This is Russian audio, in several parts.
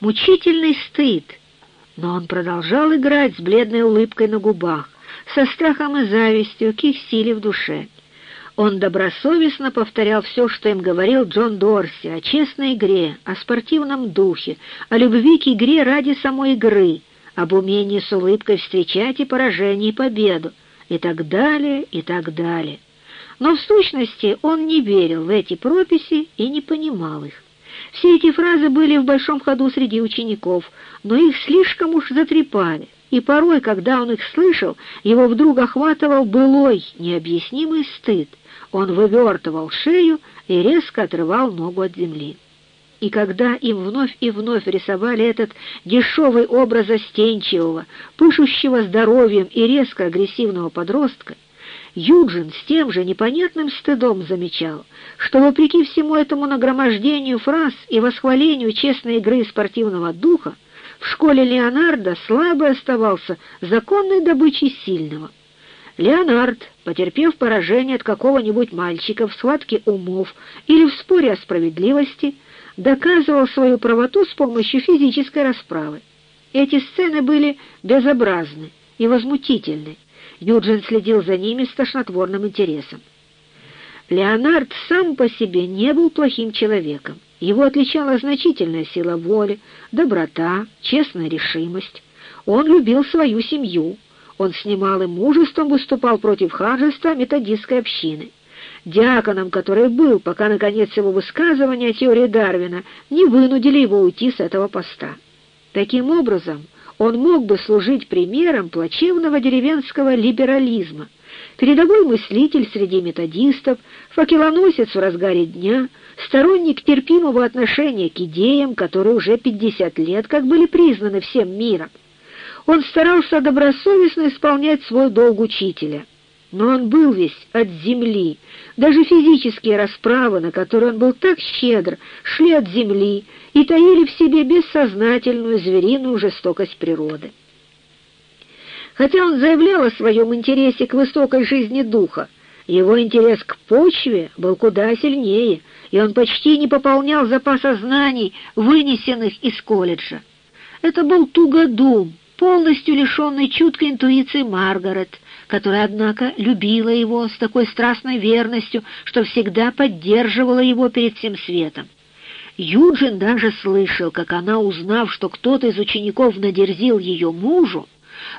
мучительный стыд. Но он продолжал играть с бледной улыбкой на губах, со страхом и завистью к их силе в душе. Он добросовестно повторял все, что им говорил Джон Дорси, о честной игре, о спортивном духе, о любви к игре ради самой игры, об умении с улыбкой встречать и поражение, и победу, и так далее, и так далее. Но в сущности он не верил в эти прописи и не понимал их. Все эти фразы были в большом ходу среди учеников, но их слишком уж затрепали, и порой, когда он их слышал, его вдруг охватывал былой, необъяснимый стыд. Он вывертывал шею и резко отрывал ногу от земли. И когда им вновь и вновь рисовали этот дешевый образ застенчивого, пышущего здоровьем и резко агрессивного подростка, Юджин с тем же непонятным стыдом замечал, что вопреки всему этому нагромождению фраз и восхвалению честной игры спортивного духа, в школе Леонардо слабый оставался законной добычей сильного. Леонард, потерпев поражение от какого-нибудь мальчика в схватке умов или в споре о справедливости, доказывал свою правоту с помощью физической расправы. Эти сцены были безобразны и возмутительны. Юджин следил за ними с тошнотворным интересом. Леонард сам по себе не был плохим человеком. Его отличала значительная сила воли, доброта, честная решимость. Он любил свою семью. Он с немалым мужеством выступал против ханжества методистской общины. Диаконом, который был, пока, наконец, его высказывания о теории Дарвина не вынудили его уйти с этого поста. Таким образом, он мог бы служить примером плачевного деревенского либерализма, передовой мыслитель среди методистов, факелоносец в разгаре дня, сторонник терпимого отношения к идеям, которые уже 50 лет как были признаны всем миром. Он старался добросовестно исполнять свой долг учителя — но он был весь от земли. Даже физические расправы, на которые он был так щедр, шли от земли и таили в себе бессознательную звериную жестокость природы. Хотя он заявлял о своем интересе к высокой жизни духа, его интерес к почве был куда сильнее, и он почти не пополнял запаса знаний, вынесенных из колледжа. Это был тугодум, полностью лишенный чуткой интуиции Маргарет, которая, однако, любила его с такой страстной верностью, что всегда поддерживала его перед всем светом. Юджин даже слышал, как она, узнав, что кто-то из учеников надерзил ее мужу,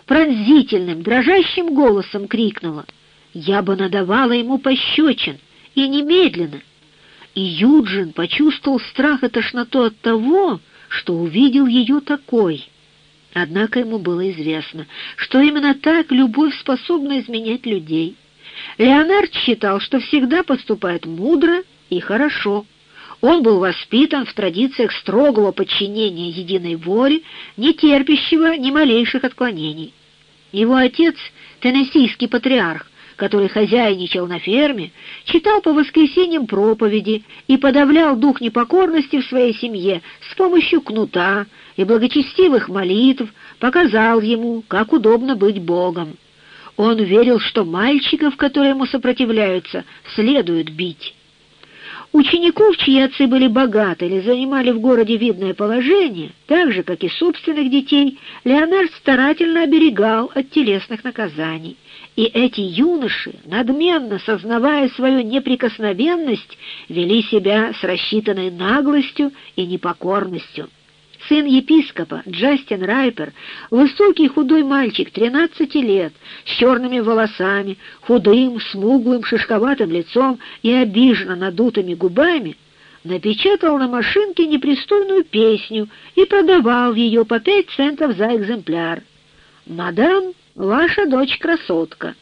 пронзительным, дрожащим голосом крикнула «Я бы надавала ему пощечин, и немедленно!» И Юджин почувствовал страх и тошноту от того, что увидел ее такой — Однако ему было известно, что именно так любовь способна изменять людей. Леонард считал, что всегда поступает мудро и хорошо. Он был воспитан в традициях строгого подчинения единой воле, не терпящего ни малейших отклонений. Его отец, теннессийский патриарх, который хозяйничал на ферме, читал по воскресеньям проповеди и подавлял дух непокорности в своей семье с помощью кнута и благочестивых молитв, показал ему, как удобно быть Богом. Он верил, что мальчиков, которые ему сопротивляются, следует бить. Учеников, чьи отцы были богаты или занимали в городе видное положение, так же, как и собственных детей, Леонард старательно оберегал от телесных наказаний. И эти юноши, надменно сознавая свою неприкосновенность, вели себя с рассчитанной наглостью и непокорностью. Сын епископа, Джастин Райпер, высокий худой мальчик, 13 лет, с черными волосами, худым, смуглым, шишковатым лицом и обиженно надутыми губами, напечатал на машинке непристойную песню и продавал ее по пять центов за экземпляр. «Мадам, ваша дочь красотка».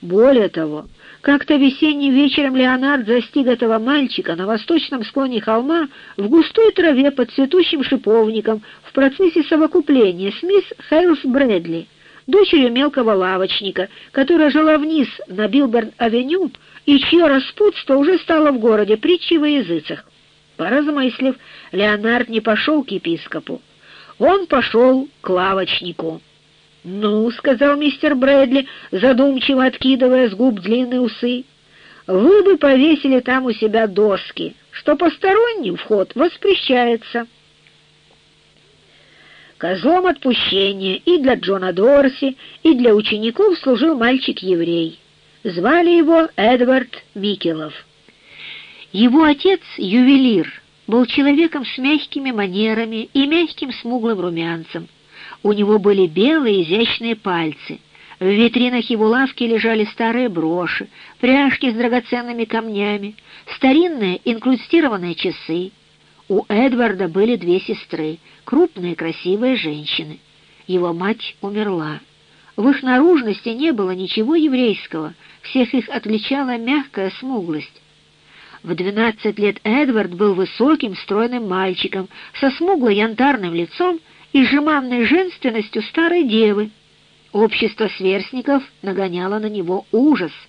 Более того, как-то весенним вечером Леонард застиг этого мальчика на восточном склоне холма в густой траве под цветущим шиповником в процессе совокупления с мисс Хейлс Брэдли, дочерью мелкого лавочника, которая жила вниз на Билберн-авеню и чье распутство уже стало в городе притчей во языцах. Поразмыслив, Леонард не пошел к епископу. Он пошел к лавочнику. «Ну», — сказал мистер Брэдли, задумчиво откидывая с губ длинные усы, — «вы бы повесили там у себя доски, что посторонним вход воспрещается». Козлом отпущения и для Джона Дорси, и для учеников служил мальчик-еврей. Звали его Эдвард Микелов. Его отец, ювелир, был человеком с мягкими манерами и мягким смуглым румянцем. У него были белые изящные пальцы. В витринах его лавки лежали старые броши, пряжки с драгоценными камнями, старинные инкрустированные часы. У Эдварда были две сестры, крупные красивые женщины. Его мать умерла. В их наружности не было ничего еврейского, всех их отличала мягкая смуглость. В двенадцать лет Эдвард был высоким, стройным мальчиком, со смугло-янтарным лицом и жеманной женственностью старой девы. Общество сверстников нагоняло на него ужас —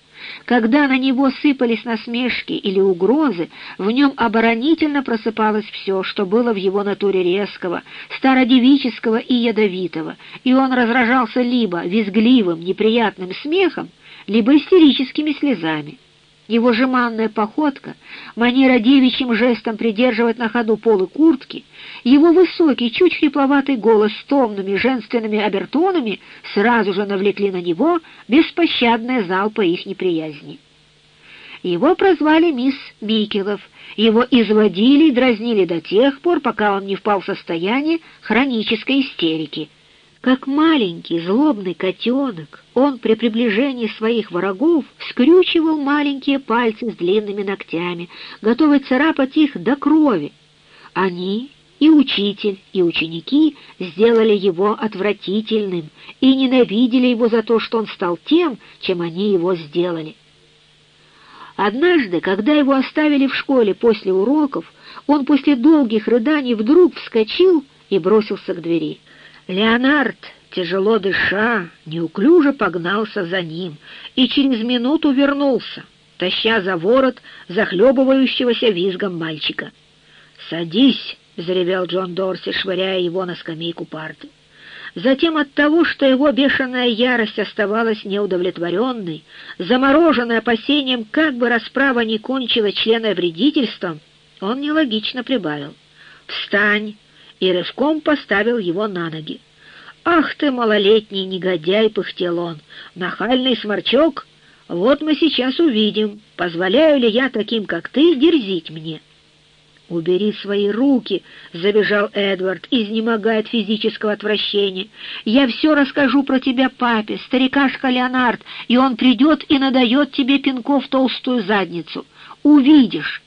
когда на него сыпались насмешки или угрозы, в нем оборонительно просыпалось все, что было в его натуре резкого, стародевического и ядовитого, и он разражался либо визгливым, неприятным смехом, либо истерическими слезами. Его жеманная походка, манера девичьим жестом придерживать на ходу полы куртки, его высокий, чуть хрипловатый голос с томными женственными обертонами сразу же навлекли на него беспощадное залпы их неприязни. Его прозвали мисс Микелов, его изводили и дразнили до тех пор, пока он не впал в состояние хронической истерики — как маленький злобный котенок, он при приближении своих врагов скрючивал маленькие пальцы с длинными ногтями, готовый царапать их до крови. Они, и учитель, и ученики сделали его отвратительным и ненавидели его за то, что он стал тем, чем они его сделали. Однажды, когда его оставили в школе после уроков, он после долгих рыданий вдруг вскочил и бросился к двери. Леонард, тяжело дыша, неуклюже погнался за ним и через минуту вернулся, таща за ворот захлебывающегося визгом мальчика. «Садись!» — заревел Джон Дорси, швыряя его на скамейку парты. Затем от того, что его бешеная ярость оставалась неудовлетворенной, замороженной опасением, как бы расправа не кончила члена вредительством, он нелогично прибавил. «Встань и рывком поставил его на ноги. «Ах ты, малолетний негодяй!» — пыхтел он. «Нахальный сморчок! Вот мы сейчас увидим, позволяю ли я таким, как ты, дерзить мне». «Убери свои руки!» — забежал Эдвард, изнемогая от физического отвращения. «Я все расскажу про тебя папе, старикашка Леонард, и он придет и надает тебе пинков толстую задницу. Увидишь!»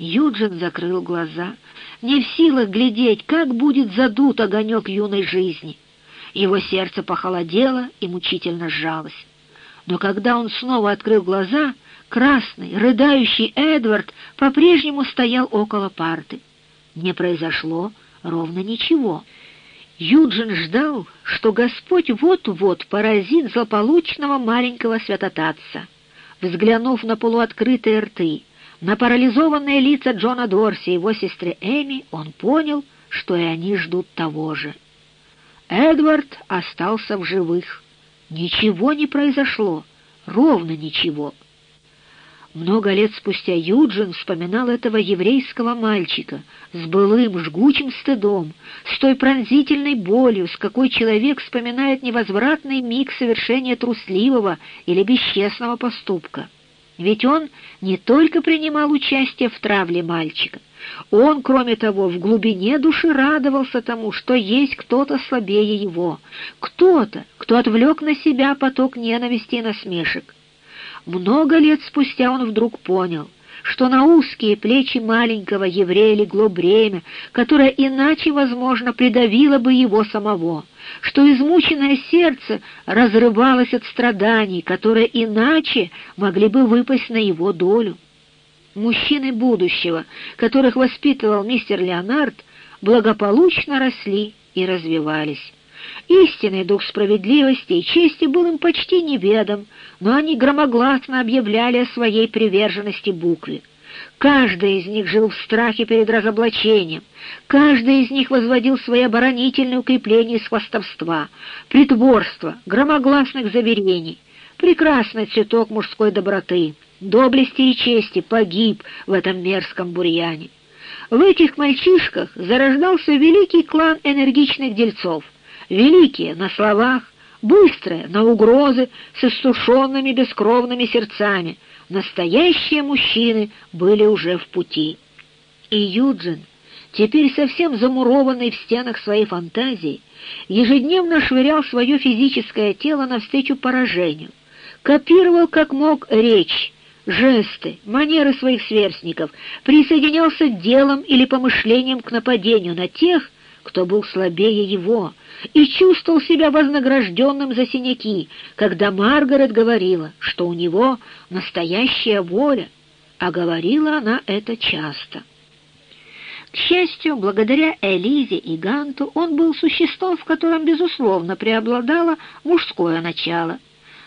Юджин закрыл глаза не в силах глядеть, как будет задут огонек юной жизни. Его сердце похолодело и мучительно сжалось. Но когда он снова открыл глаза, красный, рыдающий Эдвард по-прежнему стоял около парты. Не произошло ровно ничего. Юджин ждал, что Господь вот-вот поразит злополучного маленького святотатца. Взглянув на полуоткрытые рты, на парализованные лица Джона Дорси и его сестры Эми он понял, что и они ждут того же. Эдвард остался в живых. Ничего не произошло, ровно ничего. Много лет спустя Юджин вспоминал этого еврейского мальчика с былым жгучим стыдом, с той пронзительной болью, с какой человек вспоминает невозвратный миг совершения трусливого или бесчестного поступка. Ведь он не только принимал участие в травле мальчика, он, кроме того, в глубине души радовался тому, что есть кто-то слабее его, кто-то, кто отвлек на себя поток ненависти и насмешек. Много лет спустя он вдруг понял — что на узкие плечи маленького еврея легло бремя, которое иначе, возможно, придавило бы его самого, что измученное сердце разрывалось от страданий, которые иначе могли бы выпасть на его долю. Мужчины будущего, которых воспитывал мистер Леонард, благополучно росли и развивались. Истинный дух справедливости и чести был им почти неведом, но они громогласно объявляли о своей приверженности букве. Каждый из них жил в страхе перед разоблачением, каждый из них возводил свои оборонительные укрепления из хвастовства, притворства, громогласных заверений. Прекрасный цветок мужской доброты, доблести и чести погиб в этом мерзком бурьяне. В этих мальчишках зарождался великий клан энергичных дельцов, великие на словах, быстрые на угрозы с иссушенными бескровными сердцами. Настоящие мужчины были уже в пути. И Юджин, теперь совсем замурованный в стенах своей фантазии, ежедневно швырял свое физическое тело навстречу поражению, копировал как мог речь, жесты, манеры своих сверстников, присоединялся делом или помышлением к нападению на тех, кто был слабее его, и чувствовал себя вознагражденным за синяки, когда Маргарет говорила, что у него настоящая воля, а говорила она это часто. К счастью, благодаря Элизе и Ганту он был существом, в котором, безусловно, преобладало мужское начало.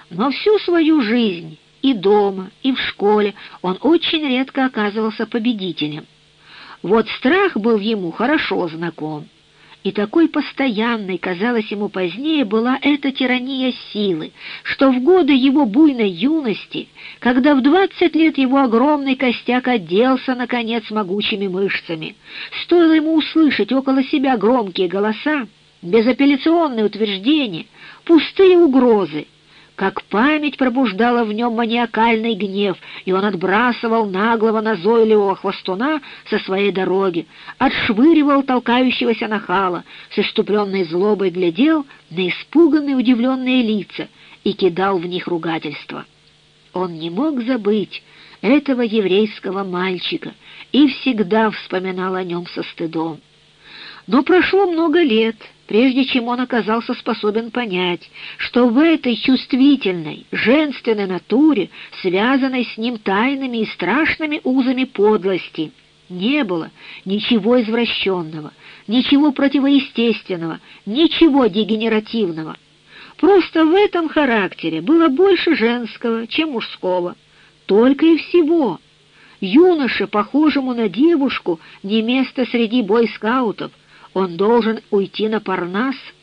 Но всю свою жизнь и дома, и в школе он очень редко оказывался победителем. Вот страх был ему хорошо знаком. И такой постоянной, казалось ему позднее, была эта тирания силы, что в годы его буйной юности, когда в двадцать лет его огромный костяк оделся, наконец, могучими мышцами, стоило ему услышать около себя громкие голоса, безапелляционные утверждения, пустые угрозы, как память пробуждала в нем маниакальный гнев, и он отбрасывал наглого назойливого хвостуна со своей дороги, отшвыривал толкающегося нахала, с иступленной злобой глядел на испуганные удивленные лица и кидал в них ругательства. Он не мог забыть этого еврейского мальчика и всегда вспоминал о нем со стыдом. Но прошло много лет, прежде чем он оказался способен понять, что в этой чувствительной, женственной натуре, связанной с ним тайными и страшными узами подлости, не было ничего извращенного, ничего противоестественного, ничего дегенеративного. Просто в этом характере было больше женского, чем мужского. Только и всего. Юноше, похожему на девушку, не место среди бойскаутов — он должен уйти на Парнас —